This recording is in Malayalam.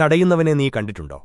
തടയുന്നവനെ നീ കണ്ടിട്ടുണ്ടോ?